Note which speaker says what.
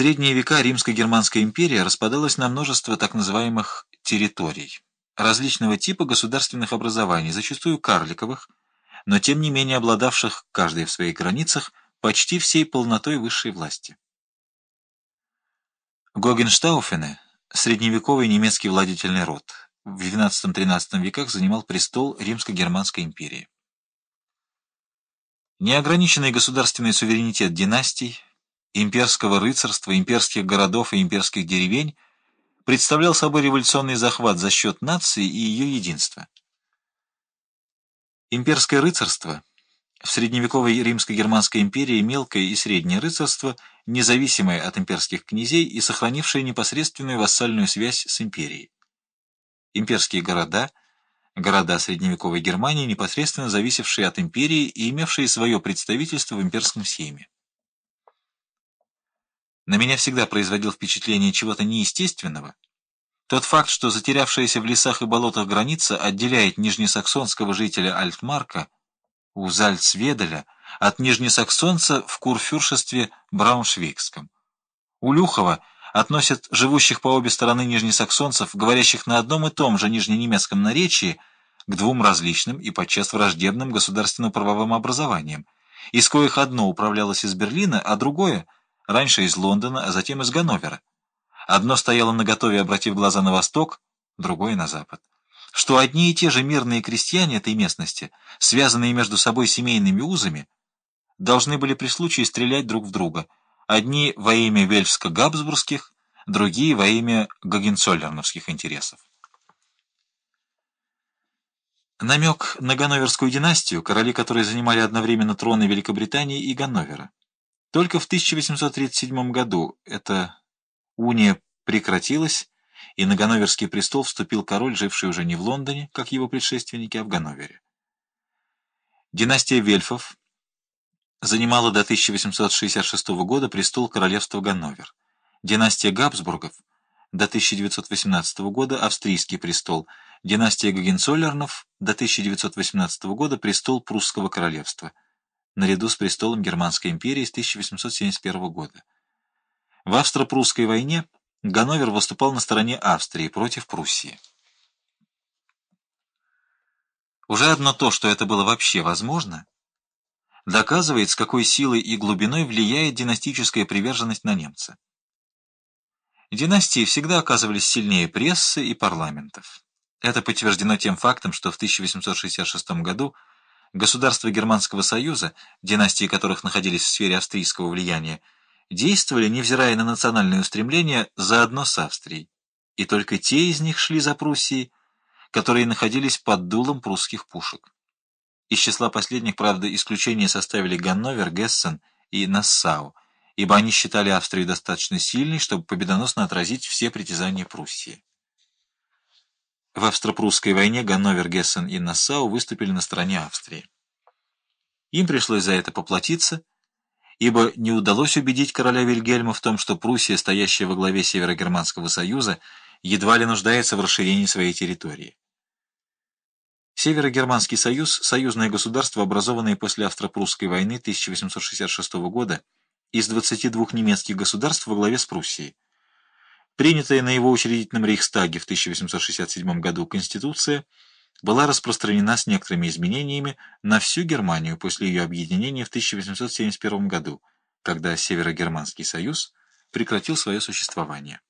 Speaker 1: средние века Римско-Германская империя распадалась на множество так называемых территорий, различного типа государственных образований, зачастую карликовых, но тем не менее обладавших, каждой в своих границах, почти всей полнотой высшей власти. Гогенштауфены – средневековый немецкий владетельный род, в XII-XIII веках занимал престол Римско-Германской империи. Неограниченный государственный суверенитет династий, имперского рыцарства, имперских городов и имперских деревень представлял собой революционный захват за счет нации и ее единства. Имперское рыцарство в средневековой римско-германской империи мелкое и среднее рыцарство, независимое от имперских князей и сохранившее непосредственную вассальную связь с империей. Имперские города – города средневековой Германии, непосредственно зависевшие от империи и имевшие свое представительство в имперском сейме. На меня всегда производил впечатление чего-то неестественного. Тот факт, что затерявшаяся в лесах и болотах граница отделяет нижнесаксонского жителя Альтмарка у Зальцведеля от нижнесаксонца в курфюршестве Брауншвейгском. У Люхова относят живущих по обе стороны нижнесаксонцев, говорящих на одном и том же нижненемецком наречии, к двум различным и подчас враждебным государственно-правовым образованиям, из коих одно управлялось из Берлина, а другое — раньше из Лондона, а затем из Ганновера. Одно стояло наготове, обратив глаза на восток, другое — на запад. Что одни и те же мирные крестьяне этой местности, связанные между собой семейными узами, должны были при случае стрелять друг в друга — Одни во имя вельфско-габсбургских, другие во имя гогенцоллерновских интересов. Намек на Ганноверскую династию, короли которой занимали одновременно троны Великобритании и Ганновера. Только в 1837 году эта уния прекратилась, и на Ганноверский престол вступил король, живший уже не в Лондоне, как его предшественники, а в Ганновере. Династия Вельфов занимала до 1866 года престол королевства Ганновер. Династия Габсбургов до 1918 года австрийский престол, династия Гогенцоллернов до 1918 года престол прусского королевства, наряду с престолом Германской империи с 1871 года. В австро-прусской войне Ганновер выступал на стороне Австрии против Пруссии. Уже одно то, что это было вообще возможно, доказывает, с какой силой и глубиной влияет династическая приверженность на немца. Династии всегда оказывались сильнее прессы и парламентов. Это подтверждено тем фактом, что в 1866 году государства Германского Союза, династии которых находились в сфере австрийского влияния, действовали, невзирая на национальные устремления, заодно с Австрией, и только те из них шли за Пруссией, которые находились под дулом прусских пушек. Из числа последних, правда, исключение составили Ганновер, Гессен и Нассау, ибо они считали Австрию достаточно сильной, чтобы победоносно отразить все притязания Пруссии. В австро-прусской войне Ганновер, Гессен и Нассау выступили на стороне Австрии. Им пришлось за это поплатиться, ибо не удалось убедить короля Вильгельма в том, что Пруссия, стоящая во главе Северогерманского союза, едва ли нуждается в расширении своей территории. Северогерманский союз – союзное государство, образованное после Австро-Прусской войны 1866 года из 22 немецких государств во главе с Пруссией. Принятая на его учредительном рейхстаге в 1867 году Конституция была распространена с некоторыми изменениями на всю Германию после ее объединения в 1871 году, когда Северогерманский союз прекратил свое существование.